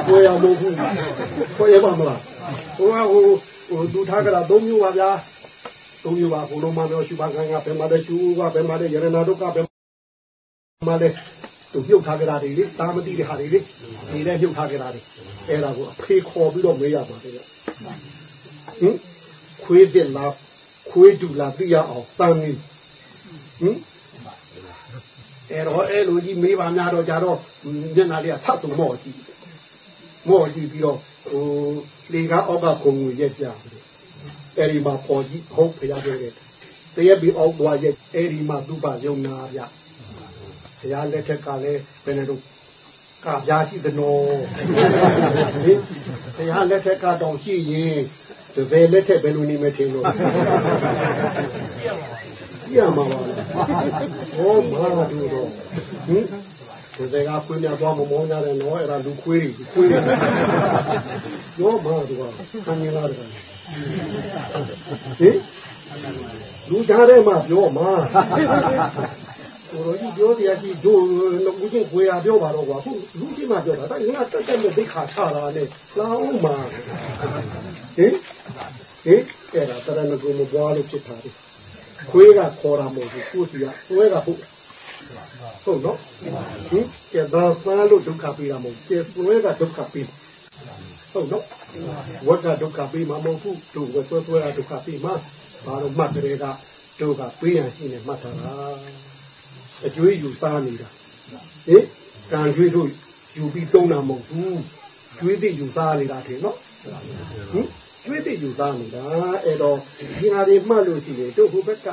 ကိုရမဟုတ်ဘူးကိုရပါမလားဟိုကဟိုဟိုသူထားကြတာသုံးမျိုးပါဗျာသုံးမျိုးပါဘုလုံးမပြောရှုပါခံကဘယ်မှာလဲရှုကဘယ်မှာလဲယရနာဒုက္ခဘယ်မှာလဲသူပြုတ်ထားကြတာတွေလေတာမတိတဲ့ဟာတွေလေဒီလည်းပြုတ်ထားကြတာတွေအဲ့ဒါကိုအဖေခေါ်ပြီးတော့မေးရပါတယ်ဟင် ခွေးတဲ့လားခွေးတူလာသိရအောင်တန်းနေဟင်အဲ့တော့အဲ့လိုကြီးမေးပါများတော့ကြတော့မျက်နှာလေးကဆက်သူမော့ကြည့်မော့ကြည့်ပြီးတော့ဟိုလေကားအောက်ကခုံကိုရက်ကြတယ်အဲ့ဒီမှာပေါ်ကြည့်ဟုတ်ဖရားပြောတယ်တရက်ပြီးအောက်သွားရက်အဲ့ဒီမှာသူ့ပါယုံနာဗျဘုရားလက်ထက်ကလည်းဘယ်နဲ့တော့ကပြားရှိသနောဘုရားလက်ထက်ကတော့ရှိရင် ဒီဘယ်လက်ထက်ဘယ်လိုနေမထင်လို့ပြရမှာပါဟောမာတို့တော့ဟင်ဒီစကားခွေးများသွားမမောင်းကြတယ်နော်အဲ့ဒါလူခွေးတွေခွေးတွေရောမာတို့ကခံနေလာတယ်ဟင်လူကြားထဲမှာပြောမှာတော်ကြီးပြောတရားကြီးတို့လူချင်းခွေရပြောပါတော့ကွာခုလူချင်းမှပြောတာဒါငါတက်တက်နဲ့ဒိတ်ခါချတာနဲ့လာအောင်မှာ ဟင်ဟင်အဲ့ဒါတရဏဂုံမပွားလို့ဖြစ်တာခွေးကခေါ်တာမဟုတ်ဘူးကိုစီကခွေးကဟုတ်ဟုတ်နော်ဟင်ကျတော့သားလို့ဒုက္ခပေးတာမဟုတ်ကျေခွေးကဒုက္ခပေးဟုတ်နော်ဝတ်ကဒုက္ခပေးမှာမဟုတ်ဘူးသူဝတ်ဆွဲဆွဲကဒုက္ခပေးမှာဘာလို့မှတ်တဲ့ကဒုက္ခပေးရရှိနေမှတ်တာအကျွေးယူစားနေတာဟင်ကံကျွေးတို့ယူပြီးသုံးတာမဟုတ်ဘူးကျွေးသိယူစားနေတာထင်နော်ဟင် ကျွေးသိယူစားနေတာအဲ့တော့ဒီဟာတွေမှတ်လို့ရှိရင်တို့ဟိုဘက်က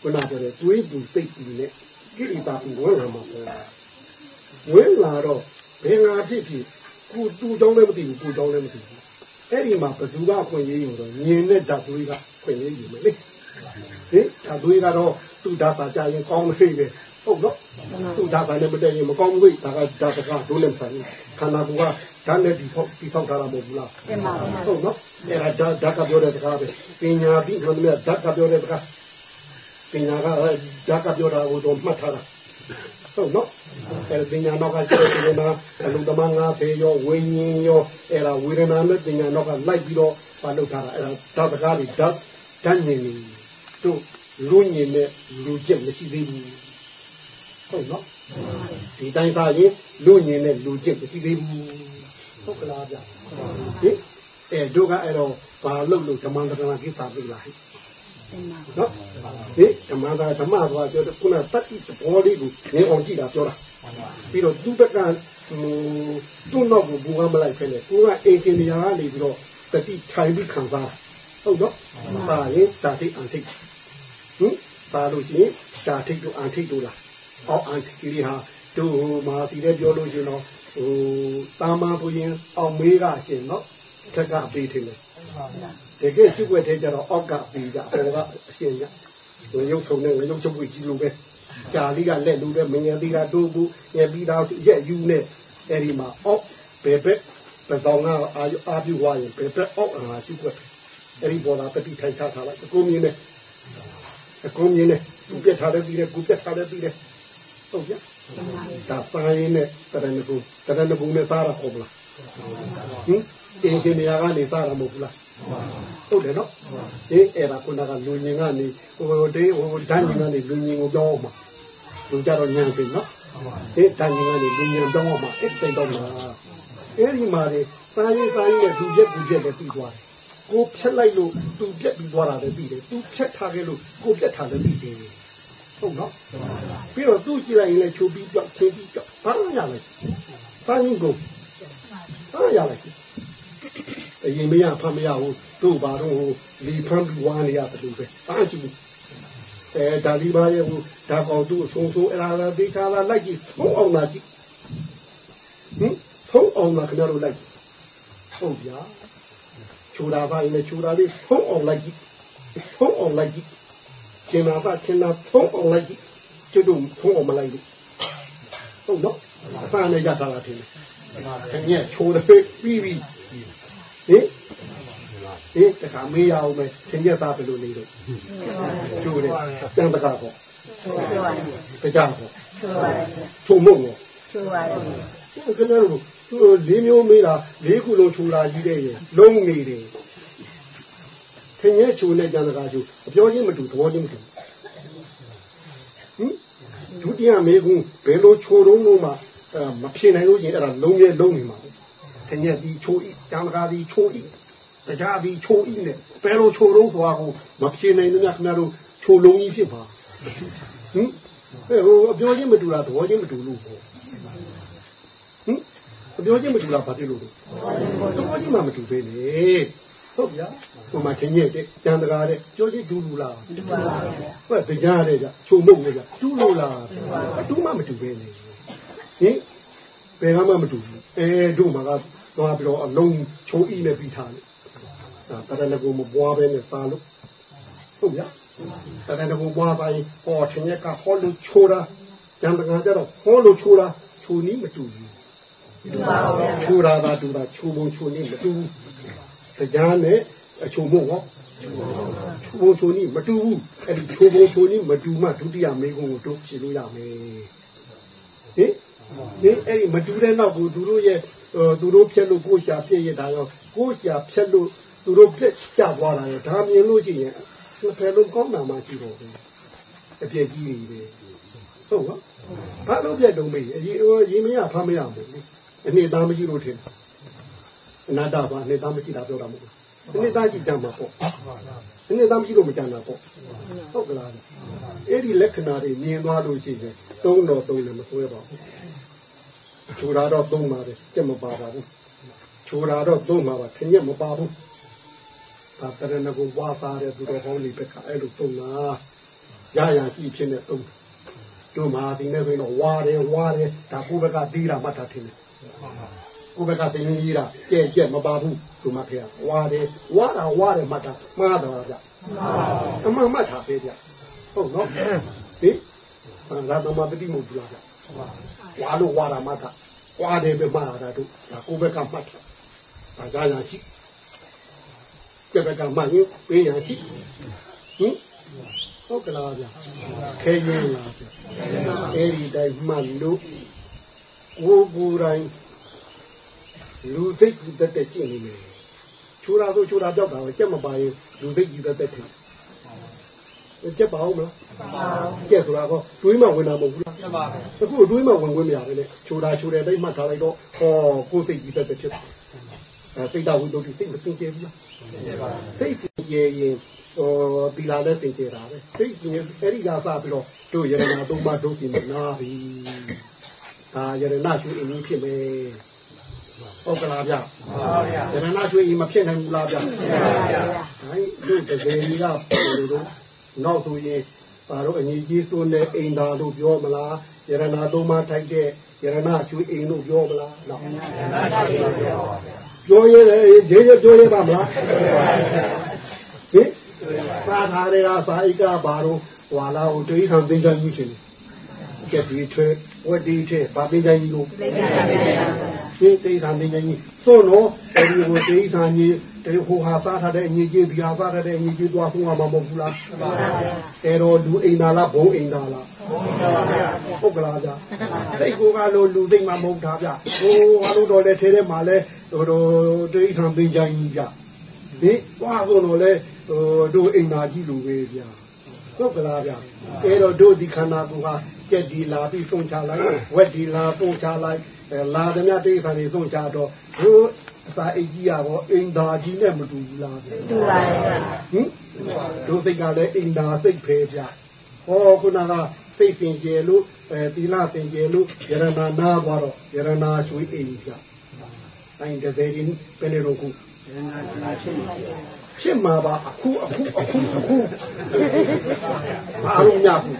ခုနပြောတဲ့ကျွေးသူစိတ်ကြီးနဲ့ကိရိတာကိုဝင်လာမှာပေါ့ဝင်လာတော့ဘယ်ငါဖြစ်ဖြစ်ကိုတူတောင်းလည်းမသိဘူးကိုတောင်းလည်းမသိဘူးအဲ့ဒီမှာဘသူကခွင့်ရေးယူတော့ညင်တဲ့ဓာတ်သွေးကခွင့်ရေးယူမယ်လေဟင်ဓာတ်သွေးကတော့သူ့ဓာတ်ပါကြရင်ကောင်းလို့ပဲ ဟုတ်တော့သူ့ဓာတ်ပါနဲ့မတည့်ရင်မကောင်းဘူးဒါကဓာတ်ကဒုလည်းမဆိုင်ခန္ဓာကိုယ်ကဓာတ်နဲ့ဒီထောက်ဒီထောက်ထားတာမဟုတ်ဘူးလားတင်ပါပါဟုတ်နော်အဲ့ဒါဓာတ်ဓာတ်ကပြောတဲ့စကားပဲပညာပြီးမှလည်းဓာတ်ကပြောတဲ့စကားပညာကဓာတ်ကပြောတာကိုတော့မှတ်ထားတာဟဟုတ်နော်အဲပညာနောက်ကရှိတဲ့ဒီမှာအလုံးသမားငါဖေရောဝိညာဉ်ရောအဲ့ဒါဝေဒနာနဲ့ပညာနောက်ကလိုက်ပြီးတော့ပါလုပ်ထားတာအဲ့ဒါဓာတ်တကားတွေဓာတ်ဓာတ်ဉာဏ်တွေတို့လူဉာဏ်နဲ့လူကျက်မရှိသေးဘူး ဟုတ်နော်ဒီတိုင်းသားရင်လူဉာဏ်နဲ့လူကျက်မရှိသေးဘူးဟုတ်ကလားဗျဟင်အဲတို့ကအဲ့တော့ဘာလုပ်လို့ဓမ္မတက္ကနာကိစ္စပြလာဟိနော်ဒီဓမ္မသာဓမ္မသွားပြောတဲ့ခုနတတိသဘောလေးကိုငင်းအောင်ကြည့်တာပြောတာပြီးတော့သူ့ဘက်ကဟိုသူ့နောက်ကိုဘူကမလိုက်ခဲနဲ့ကိုကအင်ဂျင်နီယာကနေပြီးတော့တတိထိုင်ပြီးခံစားဟုတ်တော့ပါရင်ဓာတိအန်ထိတ်ဟင်ပါလို့ရှိရင်ဓာတိတို့အန်ထိတ်တို့လား အောက်အန်ထိတ်ကြီးဟာတို့မာစီတဲ့ပြောလို့ရှိရင်တော့ဟိုတာမန်ဘုရင်အောင်မေးကရှင်နော်ထက်ကပေးတယ်တကယ်ရှိွက်တဲ့ကြတော့အောက်ကပြီးကြအော်ကအရှင်ကြငရုပ်ထုံနဲ့ငရုပ်ချုပ်ပြီးကြီးလို့ပဲကြာလေးကလက်လူတဲ့မငယ်သေးတာတိုးဘူးငယ်ပြီးတော့ရက်ယူနဲ့အဲဒီမှာအောက်ဘယ်ဘက်ပဇောင်းကအာအာပြွားရင်ဘယ်ဘက်အောက်အာရှိွက်အဲဒီပေါ်လာတတိထိုင်ထားထားလိုက်အကုန်မြင်နဲ့အကုန်မြင်နဲ့သူပြတ်ထားတဲ့ပြီးတဲ့ကိုပြတ်ထားတဲ့ပြီးတဲ့ ဟုတ်ကြဒါပိုင်းနဲ့တရဏဂုတရဏဂုနဲ့စားရခေါ်မလားဟင်အင်ဂျင်နီယာကနေစားရမဟုတ်ဘူးလားဟုတ်တယ်နော်အေးအဲ့ဒါခုနကလူညင်ကနေဟိုတေးဟိုဓာတ်ညင်ကနေလူညင်ကိုပြောအောင်မှာလူကြတော့ညံပြီနော်အေးဓာတ်ညင်ကနေလူညင်ပြောအောင်မှာအဲ့တိတ်တော့မှာအဲ့ဒီမှာလေစားရေးစားရေးနဲ့ဒူချက်ဒူချက်လည်းပြီးသွားတယ်ကိုဖြတ်လိုက်လို့သူပြက်ပြီးသွားတာလည်းပြီးတယ်သူဖြတ်ထားခဲ့လို့ကိုပြက်ထားလည်းပြီးတယ် ဟုတ်နော်ပြီးတော့သူ့ကြည့်လိုက်ရင်လည်းချိုးပြီးကြောက်ချင်းပြီးကြောက်ဘာလို့ရလဲစားရင်ကိုဘာရလဲအရင်မရဖမ်းမရဘူးတို့ဘာတော့ဟိုလီဖမ်းပြီးဝါနေရတယ်လို့ပဲအားရှိဘူးအဲဒါလီပါရဲ့ဟိုဒါကောင်သူ့ဆုံဆုံအဲ့ဒါလာဒေချာလာလိုက်ကြည့်သုံးအောင်လာကြည့်ဟင်သုံးအောင်လာခင်ဗျားတို့လိုက်ဟုတ်ဗျာချူတာပါရင်ချူတာလေးသုံးအောင်လိုက်ကြည့်သုံးအောင်လိုက်ကြည့် ကျင်နာပါကျင်နာသုံးအောင်လိုက်ကြည့်ကျွတ်တို့သုံးအောင်မလိုက်ဘူးဟုတ်နော်အစားနဲ့ရတာလားထင်တယ်ခင်ဗျာချိုးတယ်ပြီးပြီဟင်ဟင်တခါမေးရအောင်မယ်သင်ရသားဘယ်လိုနေလို့ကျိုးတယ်တန်တကာပေါ့တကြပေါ့ချုံမုံပေါ့ကျိုးပါတယ်ခင်ဗျားတို့လေးမျိုးမေးတာလေးခုလုံးခြူလာကြီးတဲ့ရင်လုံးနေတယ်သ င်ရချိုးနဲ့တန်တကာချိုးအပြောချင်းမတူသဘောချင်းမတူဟင်ဒုတိယမေးခွန်းဘယ်လိုချိုးတော့မှမဖြေနိုင်လို့ရင်အဲ့ဒါလုံးရဲလုံးနေမှာတညက်ဒီချိုးဤတံကားဒီချိုးဤတရားဒီချိုးဤနဲ့ဘယ်လိုချိုးတော့ဆိုတာကိုမဖြေနိုင်လို့များခင်ဗျားတို့ချိုးလုံးကြီးဖြစ်ပါဟင်ဟဲ့ဟိုအပြောချင်းမတူတာသဘောချင်းမတူလို့ပေါ့ဟင်အပြောချင်းမတူတာဘာဖြစ်လို့လဲသဘောချင်းမှမတူသေးလေ ဟုတ်ဗျာဟိုမှာချင်းညက်တဲ့တန်တကာတဲ့ပြောချင်းတူလူလားတူပါပါဘယ်တရားတဲ့ကြချုံမုတ်လေကြတူလို့လားတူမှမတူသေးလေဟင်ဘယ်ကမှမတူဘူးအဲတို့မှာကသွားပြီးတော့အလုံးချိုးဤနဲ့ပြီးထားလို့ဒါတရဏဂုံမပွားပဲနဲ့စားလို့ဟုတ်ဗျာတရဏဂုံပွားပါရင်ဟောချင်းရကဟောလို့ချိုးတာကျန်တကကြတော့ဟောလို့ချိုးတာချိုးနည်းမတူဘူးတူပါဘူးချိုးတာကတူတာချိုးပုံချိုးနည်းမတူဘူး တရားနဲ့အချိုးမို့ဟောချိုးပုံချိုးနည်းမတူဘူးအဲ့ဒီချိုးပုံချိုးနည်းမတူမှဒုတိယမေကုံကိုတို့ဖြေလို့ရမယ်ဟင်ဒီအဲ့ဒီမတူတဲ့နောက်ကိုသူတို့ရဲ့သူတို့ဖြက်လို့ကိုရှာပြည့်ရတာရောကိုရှာဖြက်လို့သူတို့ပြက်ကြသွားတာရောဒါမြင်လို့ရှိရင်နှစ်ဖက်လုံးကောင်းတာမှရှိတော့ဘူးအပြည့်ကြီးနေတယ်ဟုတ်ကဲ့ဘာလို့ပြက်တုံးမေးအရင်ရင်မရဖမ်းမရဘူးအနေသားမရှိလို့ထင် အနာတဘာအနေသားမရှိတာပြောတာမဟုတ်ဘူးအနေသားကြည့်ကြမှာပေါ့အနေသားမရှိလို့မကြမ်းတာပေါ့ဟုတ်ကလားအဲ့ဒီလက္ခဏာတွေမြင်သွားလို့ရှိရင်သုံးတော်သုံးလည်းမဆွဲပါဘူးချူတာတော့သုံးပါတယ်ကြက်မပါပါဘူးချူတာတော့သုံးပါပါခင်းရက်မပါဘူးဒါတရဏဂုံဝါစားတဲ့သူတော်ကောင်းတွေဘက်ကအဲ့လိုသုံးတာရရရှိဖြစ်နေသုံးတို့မှာဒီနေ့ဆိုရင်ဝါတယ်ဝါတယ်ဒါကိုဘက်ကတီးတာမှတ်တာထင်တယ် ကိုဘက်ကသိင်းကြီးတာကြဲကြက်မပါဘူးသူမဖေဝါတယ်ဝါတာဝါတယ်မှတ်တာမှားတယ်ဗျအမှန်မှတ်တာပဲဗျဟုတ်နော်ဟင်ဒါတော့မပတိမဟုတ်ဘူးလားဝါလို့ဝါတာမှတ်တာဝါတယ်ပဲမှားတာတို့ဒါကိုဘက်ကမှတ်တာဒါကရရှိကျက်ကမှတ်ရင်ပေးရရှိဟင်ဟုတ်ကလားဗျာခဲရင်လားဗျာအဲ့ဒီတိုင်းမှန်လို့ကိုကိုယ်တိုင် လူစိတ်ကြီးတက်တက်ကျင့်နေမယ်ချိုးတာဆိုချိုးတာကြောက်တာပဲကြက်မပါရင်လူစိတ်ကြီးတက်တက်ထင်ကြက်ပါအောင်မလားကြက်ဆိုတာကတွေးမှဝင်တာမဟုတ်ဘူးလားအခုတွေးမှဝင်ဝင်မရပဲလေချိုးတာချိုးတယ်တိတ်မှထားလိုက်တော့ဟောကိုယ်စိတ်ကြီးတက်တက်ဖြစ်အဲစိတ်တော်ဝိတ္တုစိတ်မစင်ကြဘူးလားစိတ်စင်ကြရင်ဟိုဒီလာလည်းစင်ကြတာပဲစိတ်ကြီးအဲ့ဒီကစပြီးတော့တို့ရတနာသုံးပါးတို့စီမနာပြီဒါရတနာရှိအင်းကြီးဖြစ်မယ် ဟုတ်ကလားဗျဟုတ်ပါဗျာရတနာရှိအင်းမဖြစ်နိုင်ဘူးလားဗျဖြစ်ပါဗျာဟိုင်းတို့တကယ်ကြီးကတို့တို့နောက်ဆိုရင်ပါတော့အညီကြီးစွန်းတဲ့အိမ်သာတို့ပြောမလားယရနာသုံးပါးထိုက်တဲ့ယရနာကျွေးအိမ်တို့ပြောမလားနော်ယရနာကျွေးပြောပါဗျာပြောရဲရဲရဲပြောရဲပါမလားဟင်သာသာတွေကစာအိကဘာတော့ဟွာလာကိုတိခံသင်္ချာကြီးရှင်ကဲဒီထွေဝတ်ဒီထွေဘာသင်္ချာကြီးလို့ သင်္ချာပါဗျာဒီတိခံသင်္ချာကြီးသို့တော့အဲဒီကိုတိခံကြီးတေဟိုဟာစားထားတဲ့အညီကြီးဒီဟာစားထားတဲ့အညီကြီးသွားဆုံးမှာမဟုတ်ဘူးလားမှန်ပါဗျာအဲတော့လူအိမ်သာလားဘုံအိမ်သာလားဘုံအိမ်သာပါဗျာဟုတ်ကလားဗျာစိတ်ကိုကလို့လူသိမ့်မှာမဟုတ်တာဗျာဟိုဟာလို့တော့လေထဲထဲမှာလဲဟိုတို့တိခံသင်္ချာကြီးဗျာဒီသွားဆိုတော့လေဟိုတို့အိမ်သာကြီးလူပဲဗျာဟုတ်ကလားဗျာအဲတော့တို့ဒီခန္ဓာကိုယ်ဟာကြက်ဒီလာပြီးဆုံးချလိုက်ဝက်ဒီလာပုံချလိုက် လာသမျှတိခါနေဆုံးချတော့တို့အစာအိတ်ကြီးရောအိမ်သာကြီးနဲ့မတူဘူးလားဗျာတူပါရဲ့ဟင်တို့စိတ်ကလည်းအိမ်သာစိတ်ပဲဗျာဟောခုနကစိတ်ပင်ကျယ်လို့အဲသီလပင်ကျယ်လို့ယရနာနာသွားတော့ယရနာချွေးအိမ်ဗျာတိုင်းတဲ့တဲ့ရင်ဘယ်နေတော့ခုယရနာချွေးဖြစ်မှာပါအခုအခုအခုအခုအားလုံးညဘူး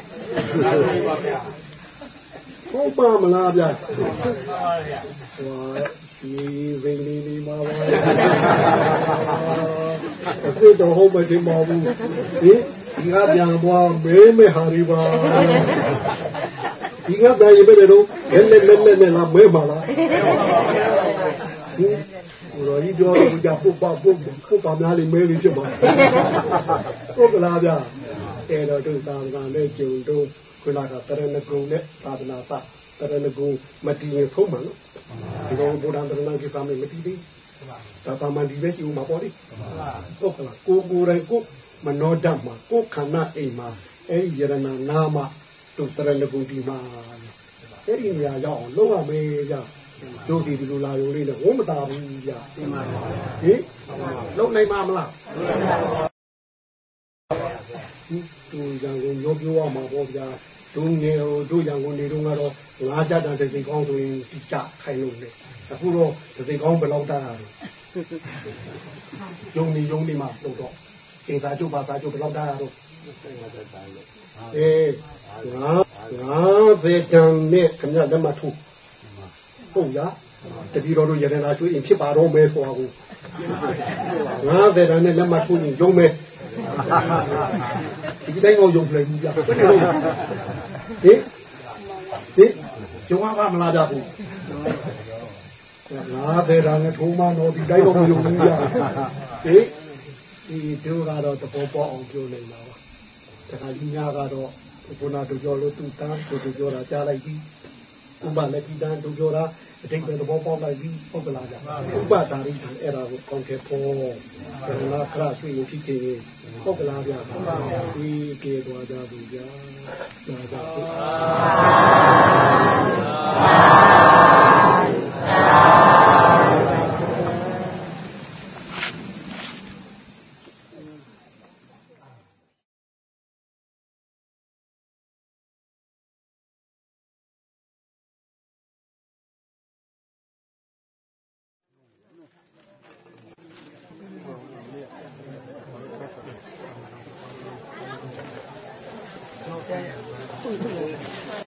ဟုတ်ပါမလားဗျာဟုတ်ပါဗျာဟောဒီဝိလေးလေးမှာပါအခုတော့ဟုတ်မတင်ပါဘူးဟင်ဒီကပြန်သွားမဲမဲဟာရီပါဒီကပြန်ရင်ပဲတော့လက်လက်လက်လက်နဲ့လာမဲပါလားဟင်တော်ကြီးပြောလို့ကြာပုတ်ပါပုတ်ပုတ်ပါများလေးမဲလေးဖြစ်ပါဟုတ်ကလားဗျာအဲတော့တို့သာသနာနဲ့ကျုံတို့ ခုနကတရဏဂုံနဲ့သာသနာစတရဏဂုံမတည်ရင်ဆုံးမှာနော်ဒီကောင်ဘုရားတရဏကိစ္စမမတည်သေးဒါပါမဒီပဲရှိဦးမှာပေါ့လေဟုတ်ကလားကိုကိုယ်တိုင်ကိုမနောဓာတ်မှာကိုခန္ဓာအိမ်မှာအဲဒီယရဏနာမတို့တရဏဂုံဒီမှာအဲ့ဒီနေရာရောက်အောင်လုပ်ရမယ်ကြတို့ဒီဒီလိုလာရုံလေးနဲ့ဝုံးမတာဘူးဗျာဟင်လုံနိုင်မှာမလားသူရံကိုရောပြောရမှာပေါ့ဗျာ တို့ငယ်ဟိုတို့ရံကိုနေတော့ကတော့ငါးကြတာတဲ့စိတ်ကောင်းဆိုရင်ဒီကြခိုင်လို့လေအခုတော့ဒီစိတ်ကောင်းဘယ်လောက်တာလဲယုံနေယုံနေမှာတော့တော့အင်္ဂါကျုပ်ပါသာကျုပ်ဘယ်လောက်တာတော့အေးငါငါဘေတံနဲ့ခမရလက်မထိုးဟုတ်လားတတိတော်တို့ရတနာကျွေးရင်ဖြစ်ပါတော့မဲဆိုတာကိုငါဘေတံနဲ့လက်မထိုးရင်ယုံမဲ ဒီတိုင်းကိုယုံပလိုက်ဘူးကြာဘယ်လိုဟင်ဟင်ကျုံပါမလားကြဘူးငါဘေတံနဲ့ထိုးမတော့ဒီတိုင်းတော့မယုံဘူးကြာဟင်ဒီတို့ကတော့တဘောပေါအောင်ပြောနေတာပါတခါကြီးများကတော့ဘုနာတို့ပြောလို့သူတန်းတို့ပြောတာကြားလိုက်ပြီဥပလက်ကြီးတန်းတို့ပြောတာ အတိတ်ပဲသဘောပေါက်လိုက်ပြီဟုတ်ကလားဗျဥပဒါရိတံအဲ့ဒါကိုကောင်းခဲ့ဖို့ကရဏခရဆွေရင်ဖြစ်ခြင်းဟုတ်ကလားဗျဒီကေတော်ကြပြီဗျာသာသာ